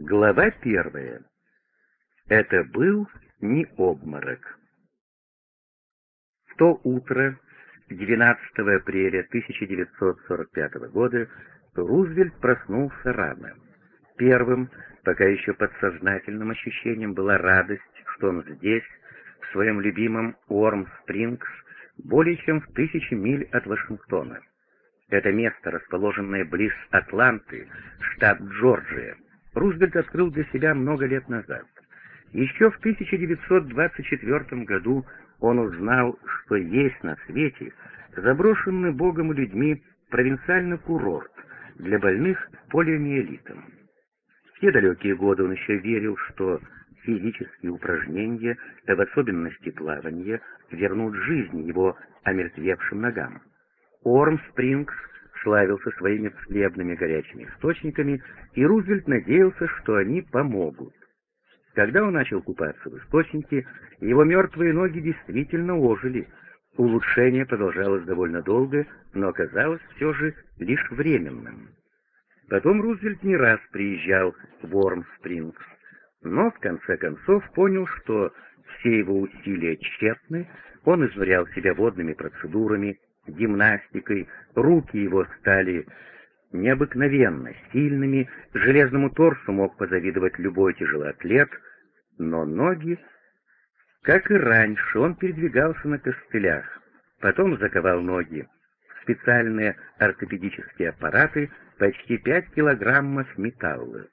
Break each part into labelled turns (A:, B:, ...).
A: Глава первая. Это был не обморок. В то утро, 12 апреля 1945 года, Рузвельт проснулся рано. Первым, пока еще подсознательным ощущением была радость, что он здесь, в своем любимом Уорм-Спрингс, более чем в тысячи миль от Вашингтона. Это место, расположенное близ Атланты, штат Джорджия, Рузвельт открыл для себя много лет назад. Еще в 1924 году он узнал, что есть на свете заброшенный Богом и людьми провинциальный курорт для больных полиомиелитом. В те далекие годы он еще верил, что физические упражнения, в особенности плавание, вернут жизнь его омертвевшим ногам. Орм Спрингс славился своими хлебными горячими источниками, и Рузвельт надеялся, что они помогут. Когда он начал купаться в источнике, его мертвые ноги действительно ожили. Улучшение продолжалось довольно долго, но оказалось все же лишь временным. Потом Рузвельт не раз приезжал в Уорм-Спрингс, но в конце концов понял, что все его усилия тщетны, он изнурял себя водными процедурами, гимнастикой, руки его стали необыкновенно сильными, железному торсу мог позавидовать любой тяжелоатлет, но ноги, как и раньше, он передвигался на костылях, потом заковал ноги в специальные ортопедические аппараты почти 5 килограммов металла.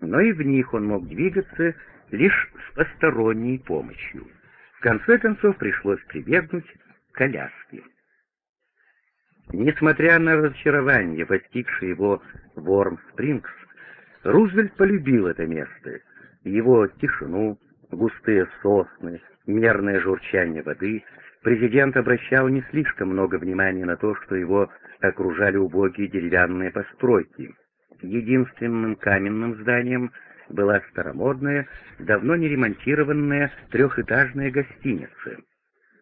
A: Но и в них он мог двигаться лишь с посторонней помощью. В конце концов пришлось прибегнуть к коляске. Несмотря на разочарование, постигшее его в Орм-Спрингс, Рузвельт полюбил это место, его тишину, густые сосны, мерное журчание воды. Президент обращал не слишком много внимания на то, что его окружали убогие деревянные постройки. Единственным каменным зданием была старомодная, давно не ремонтированная трехэтажная гостиница.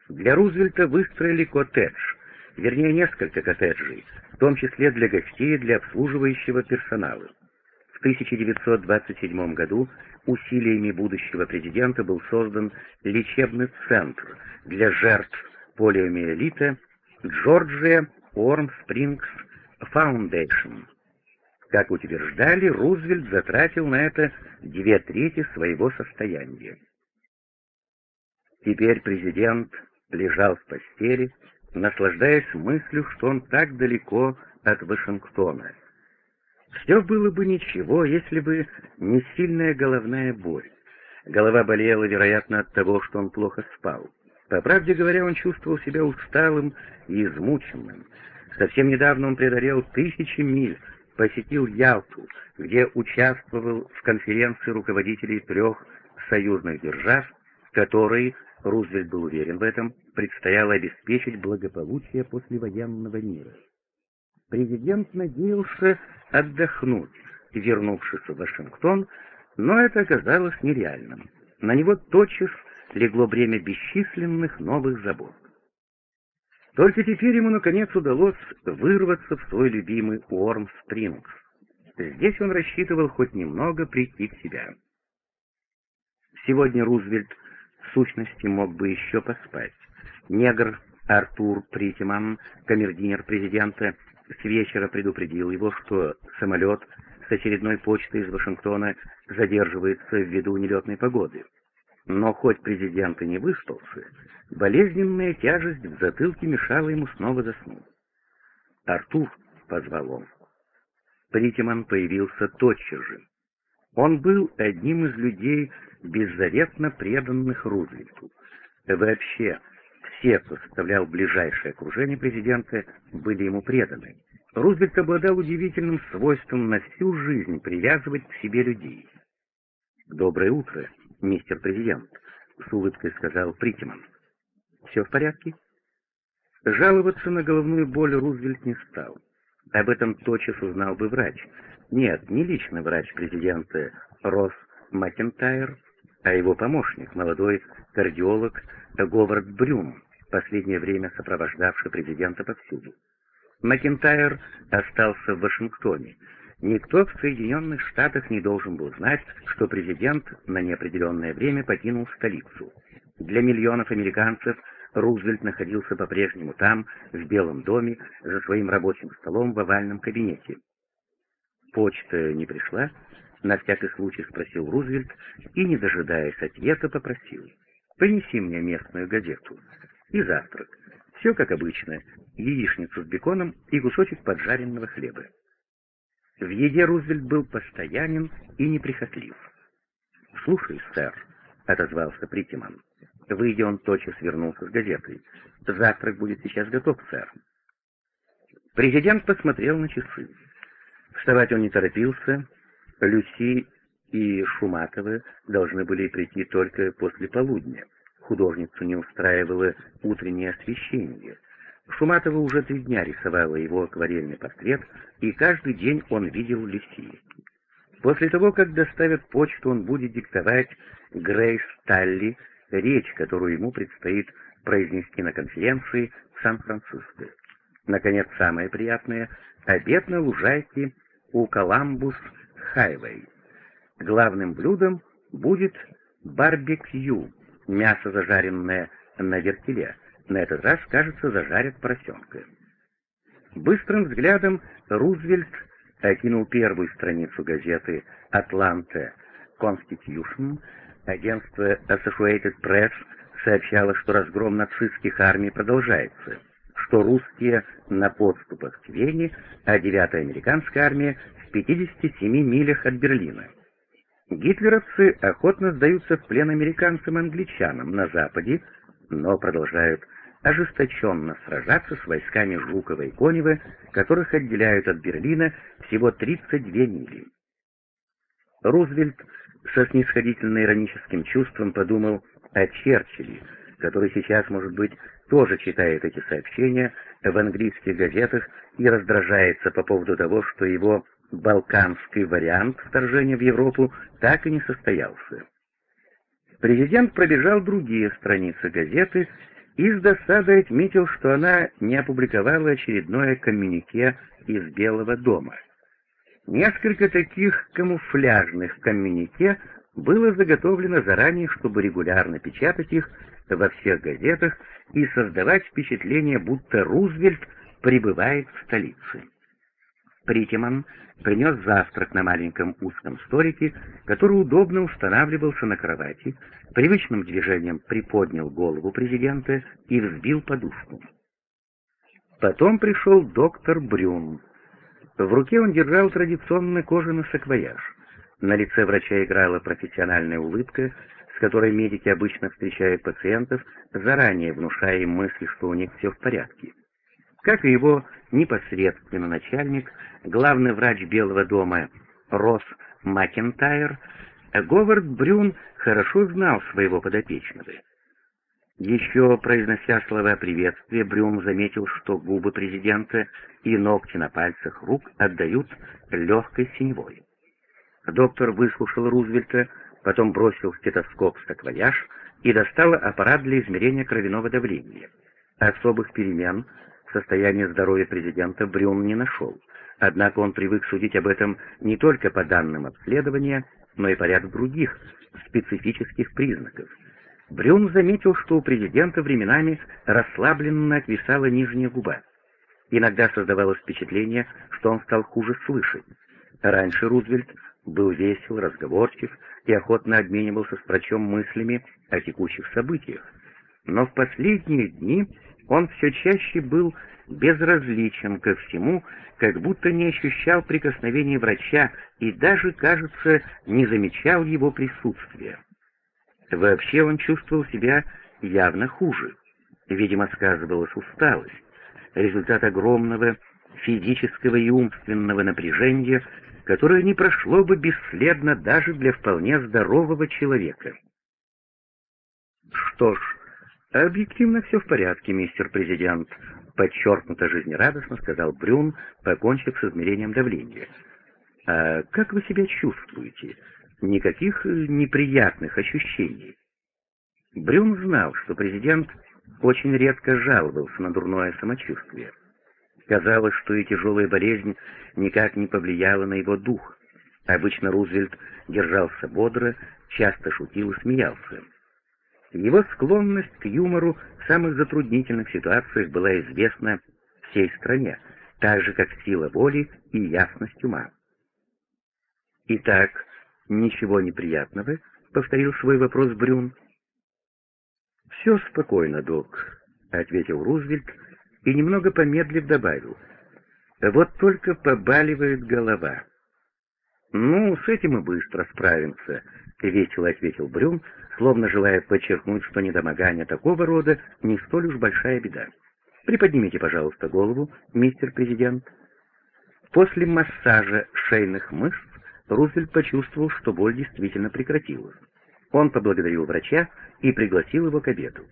A: Для Рузвельта выстроили коттедж — вернее несколько коттеджей, в том числе для гостей и для обслуживающего персонала. В 1927 году усилиями будущего президента был создан лечебный центр для жертв полиомиелита Georgia Warm Springs Foundation. Как утверждали, Рузвельт затратил на это две трети своего состояния. Теперь президент лежал в постели, наслаждаясь мыслью, что он так далеко от Вашингтона. Все было бы ничего, если бы не сильная головная боль. Голова болела, вероятно, от того, что он плохо спал. По правде говоря, он чувствовал себя усталым и измученным. Совсем недавно он преодолел тысячи миль, посетил Ялту, где участвовал в конференции руководителей трех союзных держав, которые Рузвельт был уверен в этом, предстояло обеспечить благополучие послевоенного мира. Президент надеялся отдохнуть, вернувшись в Вашингтон, но это оказалось нереальным. На него тотчас легло бремя бесчисленных новых забот. Только теперь ему, наконец, удалось вырваться в свой любимый Уорм-Спрингс. Здесь он рассчитывал хоть немного прийти в себя. Сегодня Рузвельт сущности мог бы еще поспать. Негр Артур Притиман, камердинер президента, с вечера предупредил его, что самолет с очередной почтой из Вашингтона задерживается ввиду нелетной погоды. Но хоть президент и не выспался, болезненная тяжесть в затылке мешала ему снова заснуть. «Артур», — позвал он. Притиман появился тотчас же. Он был одним из людей, беззаветно преданных Рузвельту. Вообще, все, кто составлял ближайшее окружение президента, были ему преданы. Рузвельт обладал удивительным свойством на всю жизнь привязывать к себе людей. «Доброе утро, мистер президент», — с улыбкой сказал Притиман. «Все в порядке?» Жаловаться на головную боль Рузвельт не стал. Об этом тотчас узнал бы врач. Нет, не личный врач президента Росс Макентайр, а его помощник, молодой кардиолог Говард Брюм, последнее время сопровождавший президента повсюду. Макентайр остался в Вашингтоне. Никто в Соединенных Штатах не должен был знать, что президент на неопределенное время покинул столицу. Для миллионов американцев Рузвельт находился по-прежнему там, в Белом доме, за своим рабочим столом в овальном кабинете. «Почта не пришла?» — на всякий случай спросил Рузвельт и, не дожидаясь ответа, попросил. «Принеси мне местную газету. И завтрак. Все как обычно. Яичницу с беконом и кусочек поджаренного хлеба». В еде Рузвельт был постоянен и неприхотлив. «Слушай, сэр», — отозвался Притиман. Выйдя, он тотчас вернулся с газетой. «Завтрак будет сейчас готов, сэр». Президент посмотрел на часы. Вставать он не торопился. Люси и Шуматова должны были прийти только после полудня. Художницу не устраивало утреннее освещение. Шуматова уже три дня рисовала его акварельный портрет, и каждый день он видел Люси. После того, как доставят почту, он будет диктовать Грейс Талли речь, которую ему предстоит произнести на конференции в Сан-Франциско. Наконец, самое приятное — обед на лужайке у Коламбус-Хайвей. Главным блюдом будет барбекю, мясо, зажаренное на вертеле, на этот раз, кажется, зажарят поросенка. Быстрым взглядом Рузвельт окинул первую страницу газеты «Атланта Constitution». Агентство Associated Press сообщало, что разгром нацистских армий продолжается, что русские на подступах к Вене, а 9-я американская армия в 57 милях от Берлина. Гитлеровцы охотно сдаются в плен американцам и англичанам на Западе, но продолжают ожесточенно сражаться с войсками Жукова и Конева, которых отделяют от Берлина всего 32 мили. Рузвельт со снисходительно-ироническим чувством подумал о Черчилле, который сейчас, может быть, тоже читает эти сообщения в английских газетах и раздражается по поводу того, что его балканский вариант вторжения в Европу так и не состоялся. Президент пробежал другие страницы газеты и с досадой отметил, что она не опубликовала очередное коммюнике из Белого дома. Несколько таких камуфляжных коммюнике было заготовлено заранее, чтобы регулярно печатать их во всех газетах и создавать впечатление, будто Рузвельт прибывает в столице. Притиман принес завтрак на маленьком узком столике, который удобно устанавливался на кровати, привычным движением приподнял голову президента и взбил подушку. Потом пришел доктор Брюн. В руке он держал традиционный кожаный саквояж. На лице врача играла профессиональная улыбка, с которой медики обычно встречают пациентов, заранее внушая им мысль, что у них все в порядке. Как и его непосредственно начальник, главный врач Белого дома Росс Макентайр, Говард Брюн хорошо знал своего подопечного. Еще произнося слова приветствия, Брюм заметил, что губы президента и ногти на пальцах рук отдают легкой синевой. Доктор выслушал Рузвельта, потом бросил стетоскоп в саквояж и достал аппарат для измерения кровяного давления. Особых перемен в состоянии здоровья президента Брюм не нашел, однако он привык судить об этом не только по данным обследования, но и по ряду других специфических признаков — Брюн заметил, что у президента временами расслабленно отвисала нижняя губа. Иногда создавалось впечатление, что он стал хуже слышать. Раньше Рузвельт был весел, разговорчив и охотно обменивался с врачом мыслями о текущих событиях. Но в последние дни он все чаще был безразличен ко всему, как будто не ощущал прикосновения врача и даже, кажется, не замечал его присутствия. Вообще он чувствовал себя явно хуже. Видимо, сказывалась усталость, результат огромного физического и умственного напряжения, которое не прошло бы бесследно даже для вполне здорового человека. «Что ж, объективно все в порядке, мистер президент», — подчеркнуто жизнерадостно сказал Брюн, покончив с измерением давления. «А как вы себя чувствуете? Никаких э, неприятных ощущений. Брюн знал, что президент очень редко жаловался на дурное самочувствие. Казалось, что и тяжелая болезнь никак не повлияла на его дух. Обычно Рузвельт держался бодро, часто шутил и смеялся. Его склонность к юмору в самых затруднительных ситуациях была известна всей стране, так же, как сила воли и ясность ума. «Итак, ничего неприятного?» — повторил свой вопрос Брюн. «Все спокойно, док», — ответил Рузвельт и, немного помедлив, добавил. «Вот только побаливает голова». «Ну, с этим мы быстро справимся», — весело ответил Брюн, словно желая подчеркнуть, что недомогание такого рода не столь уж большая беда. «Приподнимите, пожалуйста, голову, мистер президент». После массажа шейных мышц Рузвельт почувствовал, что боль действительно прекратилась. Он поблагодарил врача и пригласил его к обеду.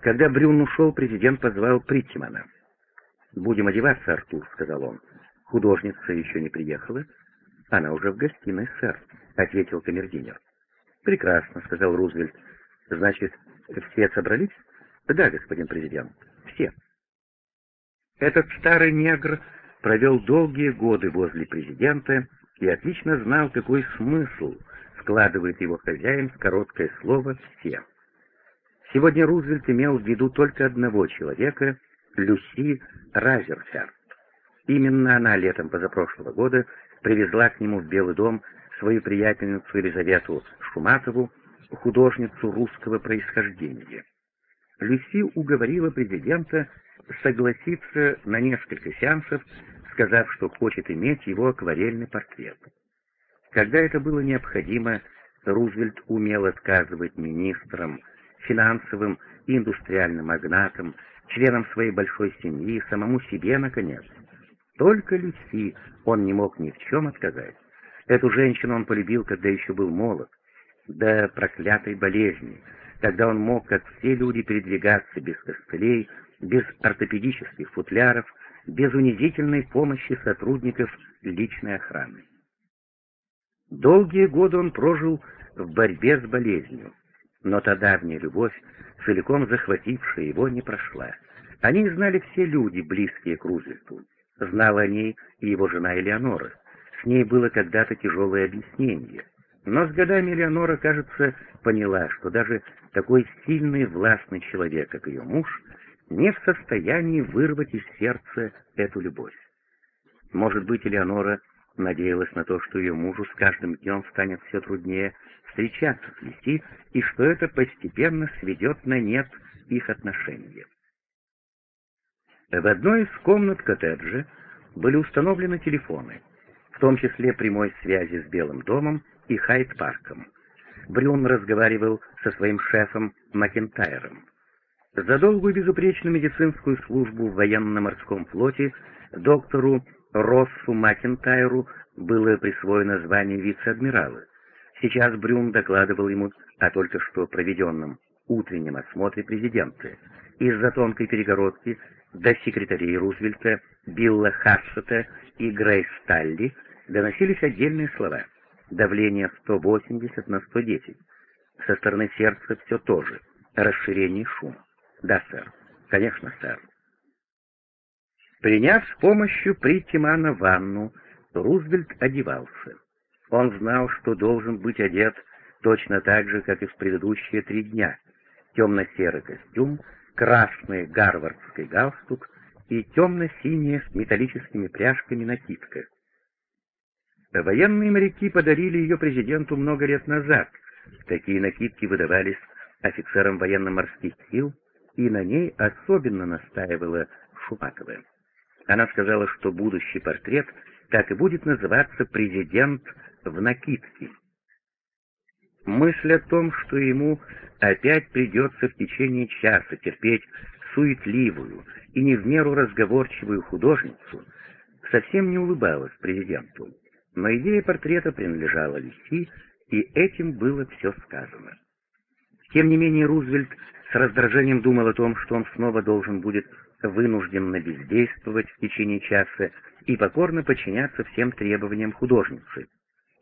A: Когда Брюн ушел, президент позвал Приттимана. «Будем одеваться, Артур», — сказал он. «Художница еще не приехала?» «Она уже в гостиной, сэр», — ответил камердинер. «Прекрасно», — сказал Рузвельт. «Значит, все собрались?» «Да, господин президент, все». Этот старый негр провел долгие годы возле президента и отлично знал, какой смысл вкладывает его хозяин в короткое слово «все». Сегодня Рузвельт имел в виду только одного человека — Люси Разерферд. Именно она летом позапрошлого года привезла к нему в Белый дом свою приятельницу Елизавету Шуматову, художницу русского происхождения. Люси уговорила президента согласиться на несколько сеансов, сказав, что хочет иметь его акварельный портрет. Когда это было необходимо, Рузвельт умел отказывать министрам, финансовым индустриальным магнатам, членам своей большой семьи, самому себе, наконец. Только Люси он не мог ни в чем отказать. Эту женщину он полюбил, когда еще был молод, до проклятой болезни, когда он мог, как все люди, передвигаться без костылей, без ортопедических футляров, без унизительной помощи сотрудников личной охраны. Долгие годы он прожил в борьбе с болезнью, но та давняя любовь, целиком захватившая его, не прошла. Они знали все люди, близкие к Рузвельту. Знала о ней и его жена Элеонора. С ней было когда-то тяжелое объяснение. Но с годами Элеонора, кажется, поняла, что даже такой сильный властный человек, как ее муж, не в состоянии вырвать из сердца эту любовь. Может быть, Элеонора надеялась на то, что ее мужу с каждым днем станет все труднее встречаться с Лиси, и что это постепенно сведет на нет их отношения. В одной из комнат коттеджа были установлены телефоны, в том числе прямой связи с Белым домом и Хайт-парком. Брюн разговаривал со своим шефом Макентайром. За долгую безупречную медицинскую службу в военно-морском флоте доктору Россу Макентайру было присвоено звание вице-адмирала. Сейчас Брюн докладывал ему о только что проведенном утреннем осмотре президента. Из-за тонкой перегородки до секретарей Рузвельта, Билла Хассета и Грейс Сталли доносились отдельные слова. Давление 180 на 110. Со стороны сердца все то же. Расширение шума. Да, сэр. Конечно, сэр. Приняв с помощью Притимана ванну, Рузвельт одевался. Он знал, что должен быть одет точно так же, как и в предыдущие три дня. Темно-серый костюм, красный гарвардский галстук и темно-синяя с металлическими пряжками накидка. Военные моряки подарили ее президенту много лет назад. Такие накидки выдавались офицерам военно-морских сил, и на ней особенно настаивала Шумакова. Она сказала, что будущий портрет так и будет называться «Президент в накидке». Мысль о том, что ему опять придется в течение часа терпеть суетливую и не в меру разговорчивую художницу, совсем не улыбалась президенту. Но идея портрета принадлежала Люси, и этим было все сказано. Тем не менее, Рузвельт с раздражением думал о том, что он снова должен будет вынужденно бездействовать в течение часа и покорно подчиняться всем требованиям художницы.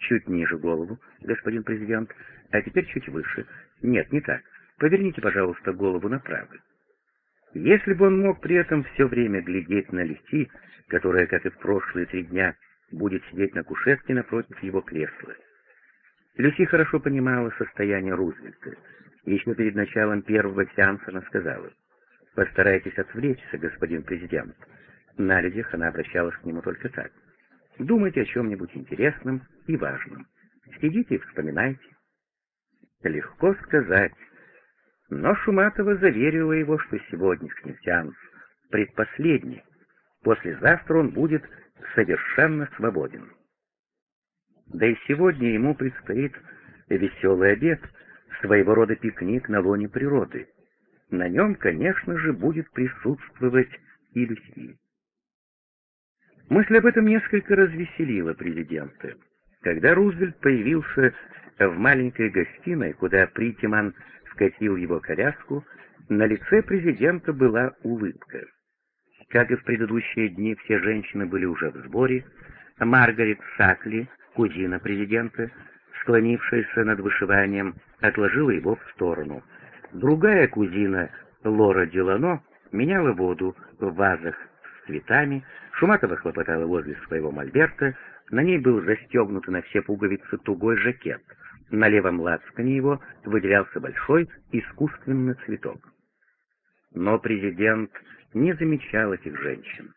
A: Чуть ниже голову, господин президент, а теперь чуть выше. Нет, не так. Поверните, пожалуйста, голову направо. Если бы он мог при этом все время глядеть на Люси, которая, как и в прошлые три дня, будет сидеть на кушетке напротив его кресла. Люси хорошо понимала состояние Рузвельта. Еще перед началом первого сеанса она сказала, «Постарайтесь отвлечься, господин президент». На людях она обращалась к нему только так. «Думайте о чем-нибудь интересном и важном. Сидите и вспоминайте». Легко сказать, но Шуматова заверила его, что сегодняшний сеанс предпоследний. Послезавтра он будет совершенно свободен. Да и сегодня ему предстоит веселый обед, своего рода пикник на лоне природы. На нем, конечно же, будет присутствовать и Люси. Мысль об этом несколько развеселила президента. Когда Рузвельт появился в маленькой гостиной, куда Притиман вкатил его коляску, на лице президента была улыбка. Как и в предыдущие дни, все женщины были уже в сборе. Маргарет Сакли, кузина президента, склонившаяся над вышиванием, отложила его в сторону. Другая кузина, Лора Делано, меняла воду в вазах с цветами, Шуматова хлопотала возле своего мольберта, на ней был застегнут на все пуговицы тугой жакет. На левом лацкане его выделялся большой искусственный цветок. Но президент не замечал этих женщин.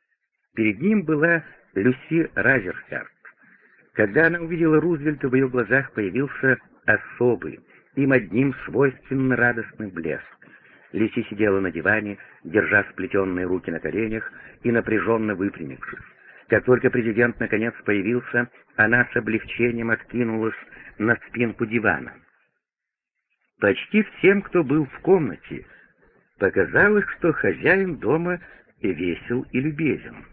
A: Перед ним была Люси Разерхард. Когда она увидела Рузвельта, в ее глазах появился особый, им одним свойственно радостный блеск. Люси сидела на диване, держа сплетенные руки на коленях и напряженно выпрямившись. Как только президент наконец появился, она с облегчением откинулась на спинку дивана. Почти всем, кто был в комнате, показалось, что хозяин дома весел и любезен.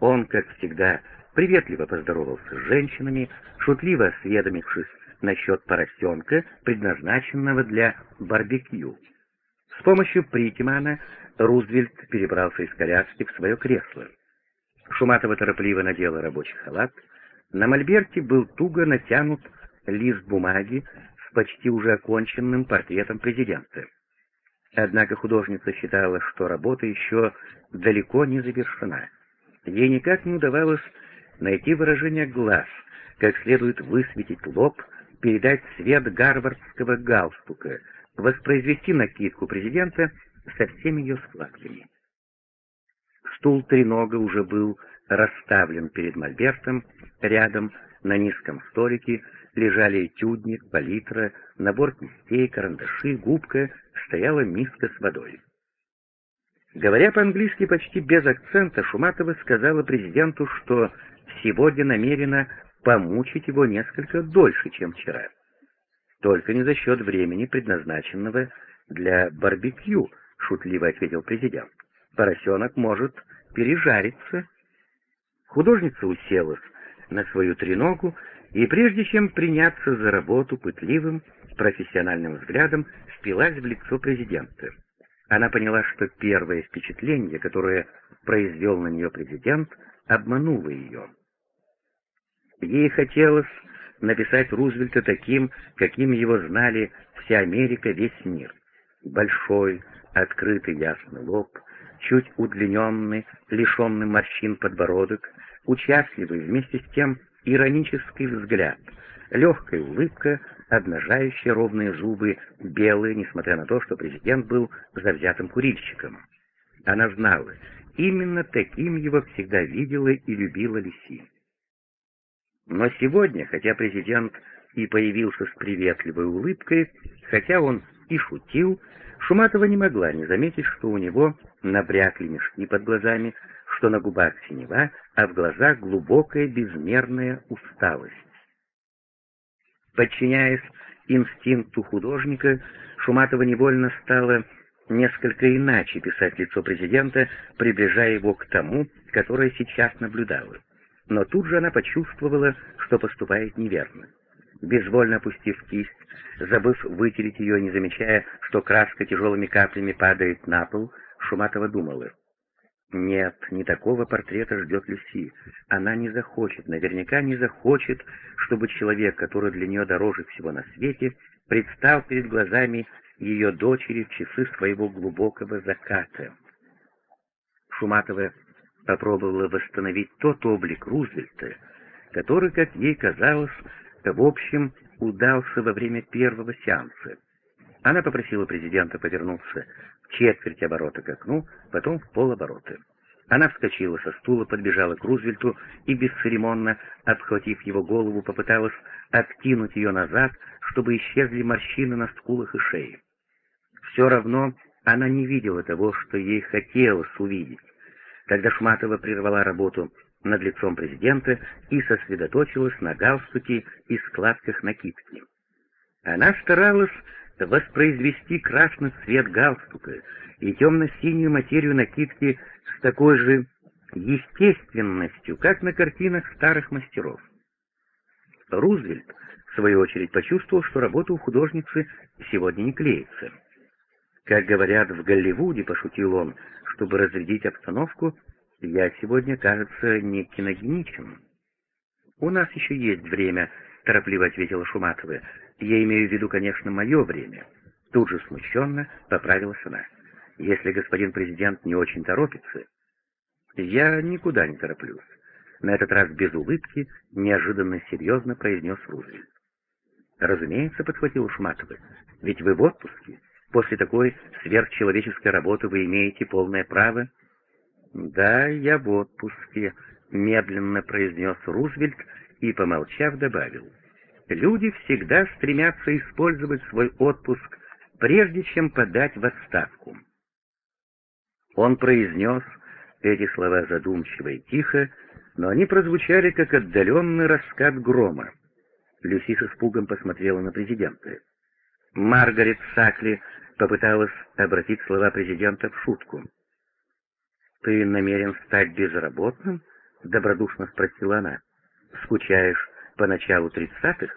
A: Он, как всегда, приветливо поздоровался с женщинами, шутливо осведомившись насчет поросенка, предназначенного для барбекю. С помощью Притимана Рузвельт перебрался из коляски в свое кресло. Шуматова торопливо надела рабочий халат. На мольберте был туго натянут лист бумаги с почти уже оконченным портретом президента. Однако художница считала, что работа еще далеко не завершена. Ей никак не удавалось найти выражение глаз, как следует высветить лоб, передать цвет гарвардского галстука, воспроизвести накидку президента со всеми ее складками. Стул тренога уже был расставлен перед мольбертом, рядом на низком столике лежали этюдник, палитра, набор кистей, карандаши, губка, стояла миска с водой. Говоря по-английски почти без акцента, Шуматова сказала президенту, что сегодня намерена помучить его несколько дольше, чем вчера. Только не за счет времени, предназначенного для барбекю, шутливо ответил президент. Поросенок может пережариться. Художница уселась на свою треногу и прежде чем приняться за работу пытливым, профессиональным взглядом, впилась в лицо президента. Она поняла, что первое впечатление, которое произвел на нее президент, обмануло ее. Ей хотелось написать Рузвельта таким, каким его знали вся Америка, весь мир. Большой, открытый ясный лоб, чуть удлиненный, лишенный морщин подбородок, участливый, вместе с тем иронический взгляд, легкая улыбка, обнажающая ровные зубы, белые, несмотря на то, что президент был завзятым курильщиком. Она знала, именно таким его всегда видела и любила Лиси. Но сегодня, хотя президент и появился с приветливой улыбкой, хотя он и шутил, Шуматова не могла не заметить, что у него набрякли мешки под глазами, что на губах синева, а в глазах глубокая безмерная усталость. Подчиняясь инстинкту художника, Шуматова невольно стала несколько иначе писать лицо президента, приближая его к тому, которое сейчас наблюдала. Но тут же она почувствовала, что поступает неверно. Безвольно опустив кисть, забыв вытереть ее, не замечая, что краска тяжелыми каплями падает на пол, Шуматова думала. Нет, не такого портрета ждет Люси. Она не захочет, наверняка не захочет, чтобы человек, который для нее дороже всего на свете, предстал перед глазами ее дочери в часы своего глубокого заката. Шуматова попробовала восстановить тот облик Рузвельта, который, как ей казалось, в общем, удался во время первого сеанса. Она попросила президента повернуться в четверть оборота к окну, потом в полоборота. Она вскочила со стула, подбежала к Рузвельту и, бесцеремонно обхватив его голову, попыталась откинуть ее назад, чтобы исчезли морщины на скулах и шее. Все равно она не видела того, что ей хотелось увидеть. Когда Шматова прервала работу над лицом президента и сосредоточилась на галстуке и складках накидки. Она старалась воспроизвести красный цвет галстука и темно-синюю материю накидки с такой же естественностью, как на картинах старых мастеров. Рузвельт, в свою очередь, почувствовал, что работа у художницы сегодня не клеится. Как говорят в Голливуде, пошутил он, чтобы разрядить обстановку, я сегодня, кажется, не киногеничен. У нас еще есть время, торопливо ответила Шуматова. Я имею в виду, конечно, мое время. Тут же смущенно поправилась она. Если господин президент не очень торопится, я никуда не тороплюсь. На этот раз без улыбки, неожиданно серьезно произнес Рузвельт. Разумеется, подхватил Шуматова, ведь вы в отпуске. После такой сверхчеловеческой работы вы имеете полное право. Да, я в отпуске, медленно произнес Рузвельт и, помолчав, добавил. Люди всегда стремятся использовать свой отпуск, прежде чем подать в отставку. Он произнес эти слова задумчиво и тихо, но они прозвучали, как отдаленный раскат грома. Люси с испугом посмотрела на президента. Маргарет Сакли попыталась обратить слова президента в шутку. «Ты намерен стать безработным?» — добродушно спросила она. «Скучаешь по началу тридцатых?»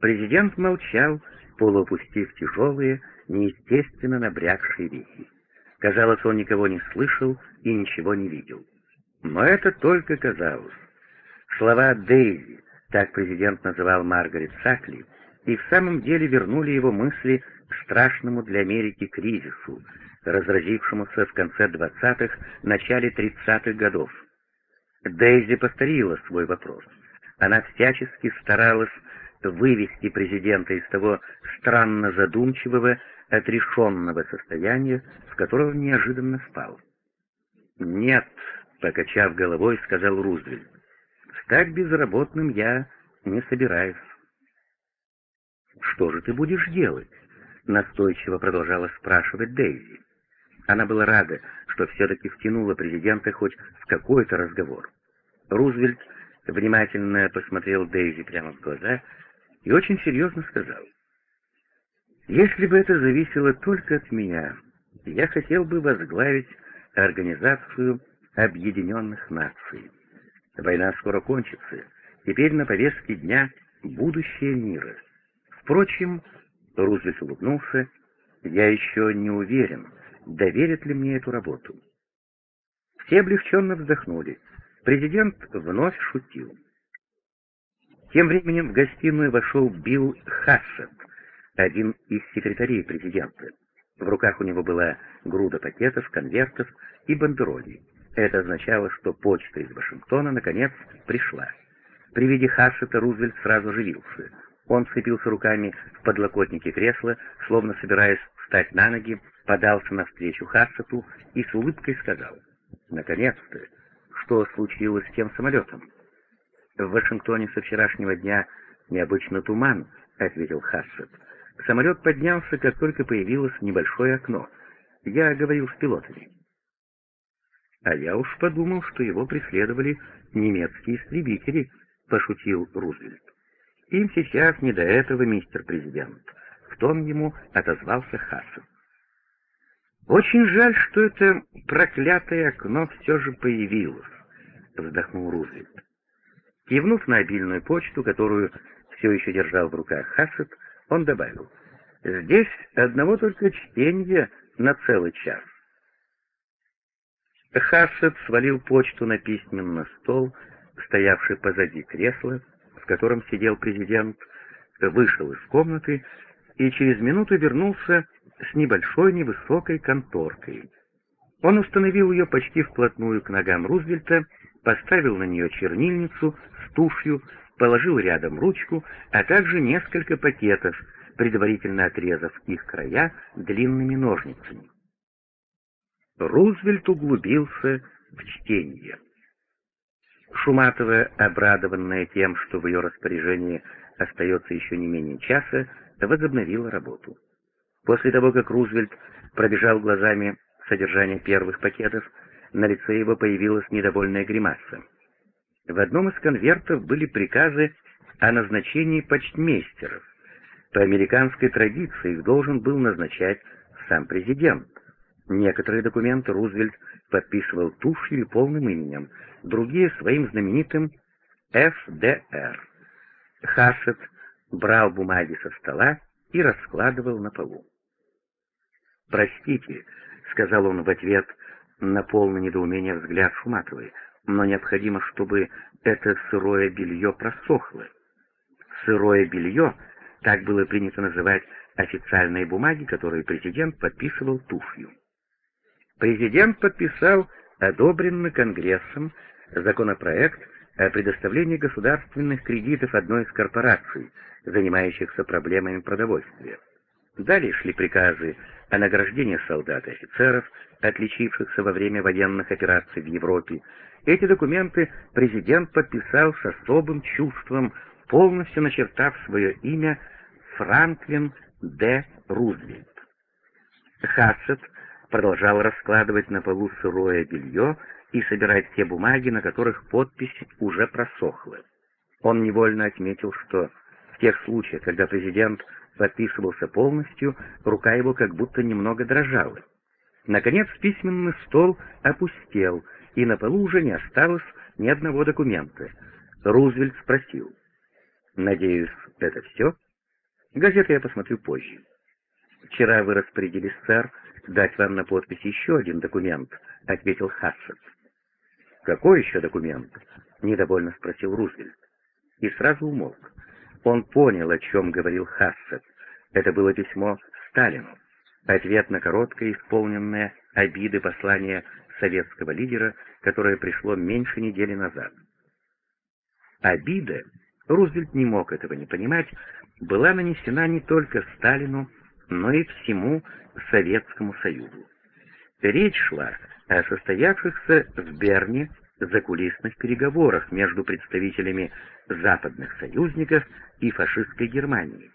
A: Президент молчал, полуопустив тяжелые, неестественно набрякшие веки. Казалось, он никого не слышал и ничего не видел. Но это только казалось. Слова Дейзи, так президент называл Маргарет Сакли, и в самом деле вернули его мысли страшному для Америки кризису, разразившемуся в конце 20-х, начале 30-х годов. Дейзи повторила свой вопрос. Она всячески старалась вывести президента из того странно задумчивого, отрешенного состояния, в котором неожиданно спал. «Нет», — покачав головой, сказал Рузвельт, — «стать безработным я не собираюсь». «Что же ты будешь делать?» — настойчиво продолжала спрашивать Дейзи. Она была рада, что все-таки втянула президента хоть в какой-то разговор. Рузвельт внимательно посмотрел Дейзи прямо в глаза и очень серьезно сказал. «Если бы это зависело только от меня, я хотел бы возглавить Организацию Объединенных Наций. Война скоро кончится. Теперь на повестке дня будущее мира. Впрочем, Рузвельт улыбнулся, я еще не уверен, доверят ли мне эту работу. Все облегченно вздохнули. Президент вновь шутил. Тем временем в гостиную вошел Билл Хассет, один из секретарей президента. В руках у него была груда пакетов, конвертов и бандеролей. Это означало, что почта из Вашингтона наконец пришла. При виде Хассета Рузвельт сразу оживился. Он вцепился руками в подлокотники кресла, словно собираясь встать на ноги, подался навстречу Хассету и с улыбкой сказал, «Наконец-то! Что случилось с тем самолетом?» «В Вашингтоне со вчерашнего дня необычно туман», — ответил Хассет. «Самолет поднялся, как только появилось небольшое окно. Я говорил с пилотами». «А я уж подумал, что его преследовали немецкие истребители», — пошутил Рузвельт. «Им сейчас не до этого, мистер президент», — в том ему отозвался Хассет. «Очень жаль, что это проклятое окно все же появилось», — вздохнул Рузвельт. Кивнув на обильную почту, которую все еще держал в руках Хассет, он добавил, «Здесь одного только чтения на целый час». Хассет свалил почту на письменный стол, стоявший позади кресла, в котором сидел президент, вышел из комнаты и через минуту вернулся с небольшой невысокой конторкой. Он установил ее почти вплотную к ногам Рузвельта, поставил на нее чернильницу с тушью, положил рядом ручку, а также несколько пакетов, предварительно отрезав их края длинными ножницами. Рузвельт углубился в чтение. Шуматова, обрадованная тем, что в ее распоряжении остается еще не менее часа, возобновила работу. После того, как Рузвельт пробежал глазами содержание первых пакетов, на лице его появилась недовольная гримаса. В одном из конвертов были приказы о назначении почтмейстеров. По американской традиции их должен был назначать сам президент. Некоторые документы Рузвельт подписывал тушью полным именем, другие — своим знаменитым ФДР. Хассет брал бумаги со стола и раскладывал на полу. «Простите», — сказал он в ответ на полное недоумение взгляд Шуматовой, «но необходимо, чтобы это сырое белье просохло». Сырое белье, так было принято называть официальные бумаги, которые президент подписывал тушью. Президент подписал одобренный Конгрессом законопроект о предоставлении государственных кредитов одной из корпораций, занимающихся проблемами продовольствия. Далее шли приказы о награждении солдат и офицеров, отличившихся во время военных операций в Европе. Эти документы президент подписал с особым чувством, полностью начертав свое имя Франклин Д. Рузвельт. Хассет продолжал раскладывать на полу сырое белье и собирать те бумаги, на которых подпись уже просохла. Он невольно отметил, что в тех случаях, когда президент подписывался полностью, рука его как будто немного дрожала. Наконец письменный стол опустел, и на полу уже не осталось ни одного документа. Рузвельт спросил. «Надеюсь, это все?» «Газеты я посмотрю позже». «Вчера вы распорядились, сэр, дать вам на подпись еще один документ», — ответил Хассет. «Какой еще документ?» — недовольно спросил Рузвельт. И сразу умолк. Он понял, о чем говорил Хассет. Это было письмо Сталину. Ответ на короткое, исполненное обиды послание советского лидера, которое пришло меньше недели назад. Обида, Рузвельт не мог этого не понимать, была нанесена не только Сталину, но и всему Советскому Союзу. Речь шла о состоявшихся в Берне закулисных переговорах между представителями западных союзников и фашистской Германии.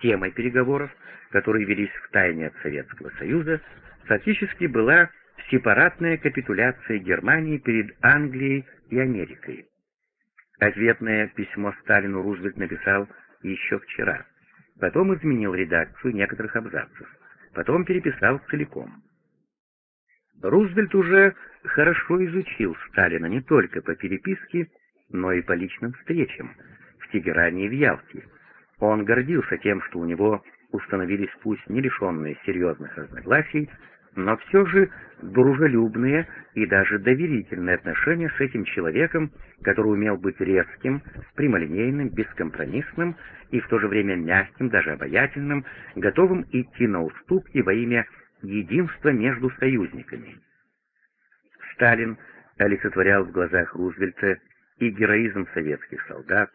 A: Темой переговоров, которые велись в тайне от Советского Союза, фактически была сепаратная капитуляция Германии перед Англией и Америкой. Ответное письмо Сталину Рузвельт написал еще вчера. Потом изменил редакцию некоторых абзацев. Потом переписал целиком. Рузвельт уже хорошо изучил Сталина не только по переписке, но и по личным встречам в Тегеране и в Ялте. Он гордился тем, что у него установились пусть не лишенные серьезных разногласий, но все же дружелюбные и даже доверительные отношения с этим человеком, который умел быть резким, прямолинейным, бескомпромиссным и в то же время мягким, даже обаятельным, готовым идти на уступки во имя единства между союзниками. Сталин олицетворял в глазах Рузвельта и героизм советских солдат,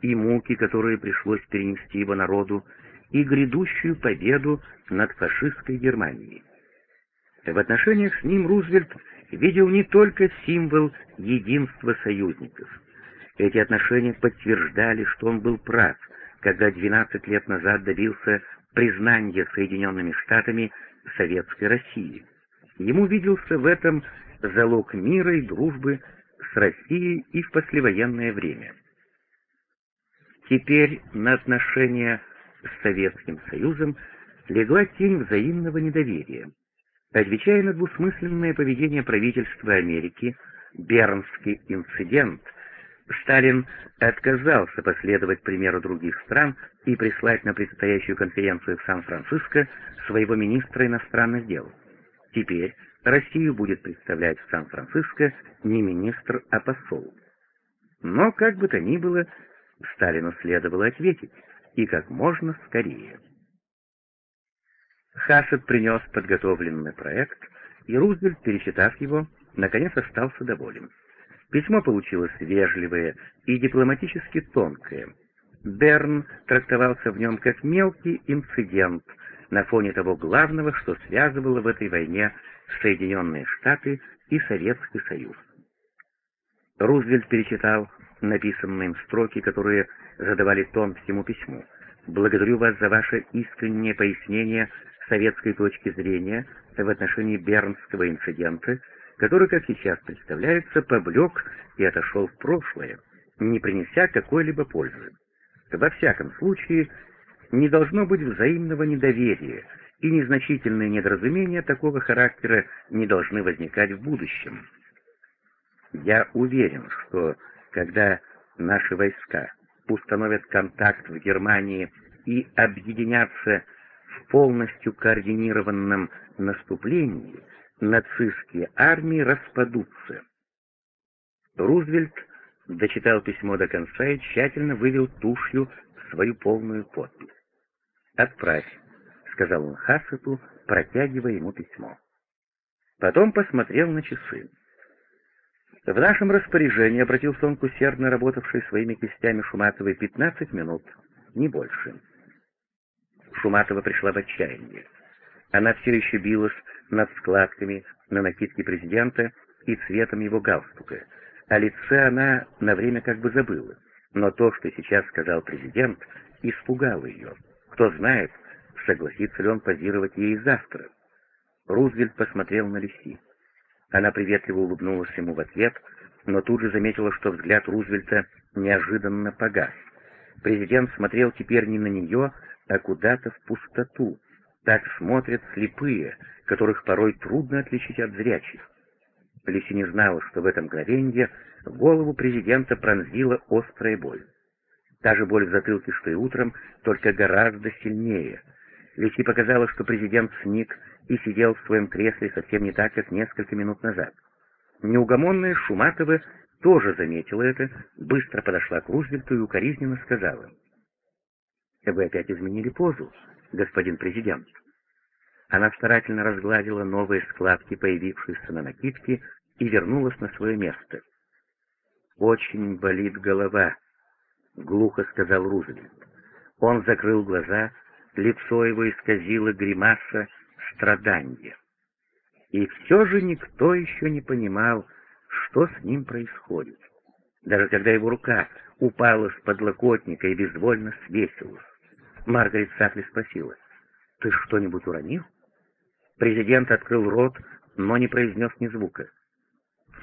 A: и муки, которые пришлось перенести его народу, и грядущую победу над фашистской Германией. В отношениях с ним Рузвельт видел не только символ единства союзников. Эти отношения подтверждали, что он был прав, когда 12 лет назад добился признания Соединенными Штатами Советской России. Ему виделся в этом залог мира и дружбы с Россией и в послевоенное время. Теперь на отношения с Советским Союзом легла тень взаимного недоверия. Отвечая на двусмысленное поведение правительства Америки, Бернский инцидент, Сталин отказался последовать примеру других стран и прислать на предстоящую конференцию в Сан-Франциско своего министра иностранных дел. Теперь Россию будет представлять в Сан-Франциско не министр, а посол. Но, как бы то ни было, Сталину следовало ответить, и как можно скорее. Хассет принес подготовленный проект, и Рузвельт, перечитав его, наконец остался доволен. Письмо получилось вежливое и дипломатически тонкое. Берн трактовался в нем как мелкий инцидент на фоне того главного, что связывало в этой войне Соединенные Штаты и Советский Союз. Рузвельт перечитал написанные им строки, которые задавали тон всему письму. «Благодарю вас за ваше искреннее пояснение советской точки зрения в отношении Бернского инцидента, который, как сейчас представляется, повлек и отошел в прошлое, не принеся какой-либо пользы. Во всяком случае, не должно быть взаимного недоверия, и незначительные недоразумения такого характера не должны возникать в будущем. Я уверен, что когда наши войска установят контакт в Германии и объединятся полностью координированном наступлении, нацистские армии распадутся. Рузвельт дочитал письмо до конца и тщательно вывел тушью свою полную подпись. «Отправь», — сказал он Хассету, протягивая ему письмо. Потом посмотрел на часы. В нашем распоряжении, обратился он к усердно работавшей своими кистями Шуматовой, 15 минут, не больше. Шуматова пришла в отчаяние. Она все еще билась над складками на накидке президента и цветом его галстука. О лице она на время как бы забыла. Но то, что сейчас сказал президент, испугало ее. Кто знает, согласится ли он позировать ей завтра. Рузвельт посмотрел на Люси. Она приветливо улыбнулась ему в ответ, но тут же заметила, что взгляд Рузвельта неожиданно погас. Президент смотрел теперь не на нее, а куда-то в пустоту. Так смотрят слепые, которых порой трудно отличить от зрячих. Люси не знала, что в этом мгновенье голову президента пронзила острая боль. Та же боль в затылке, что и утром, только гораздо сильнее. Люси показалось, что президент сник и сидел в своем кресле совсем не так, как несколько минут назад. Неугомонная Шуматова тоже заметила это, быстро подошла к Рузвельту и укоризненно сказала. «Вы опять изменили позу, господин президент». Она старательно разгладила новые складки, появившиеся на накидке, и вернулась на свое место. «Очень болит голова», — глухо сказал Рузвельт. Он закрыл глаза, лицо его исказило гримаса страдания. И все же никто еще не понимал, что с ним происходит. Даже когда его рука упала с подлокотника и безвольно свесилась. Маргарет Сакли спросила, «Ты что-нибудь уронил?» Президент открыл рот, но не произнес ни звука.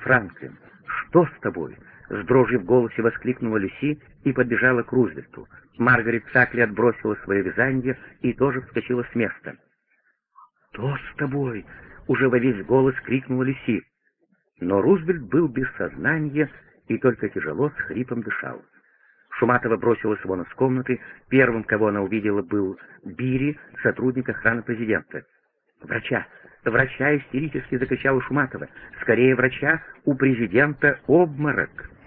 A: «Франклин, что с тобой?» С дрожью в голосе воскликнула Люси и подбежала к Рузвельту. Маргарет Сакли отбросила свое вязание и тоже вскочила с места. «Что с тобой?» — уже во весь голос крикнула Люси. Но Рузвельт был без сознания и только тяжело с хрипом дышал. Шуматова бросилась вон из комнаты. Первым, кого она увидела, был Бири, сотрудник охраны президента. «Врача! Врача!» — истерически закричала Шуматова. «Скорее врача! У президента обморок!»